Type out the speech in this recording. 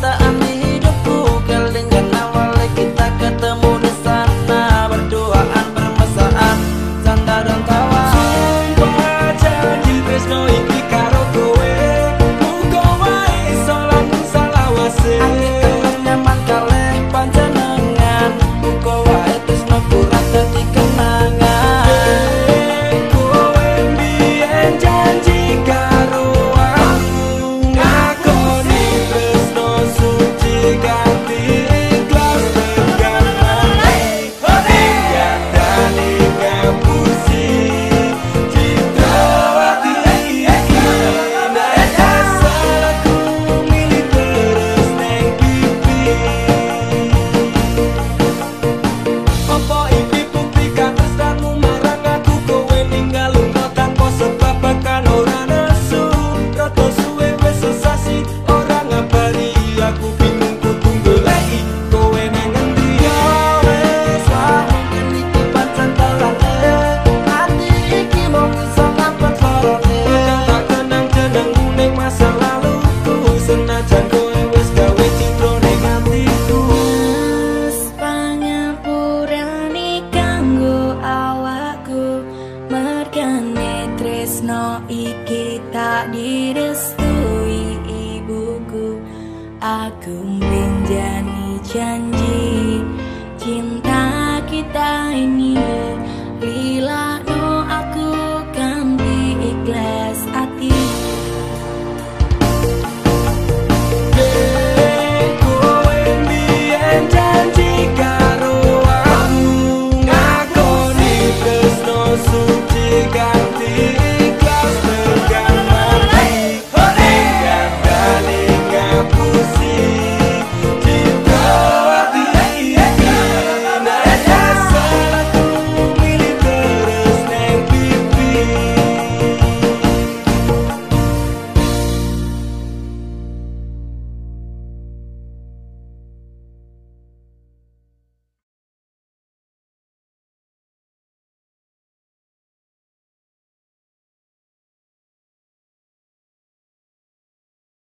the direstui ibuku. Aku menjani janji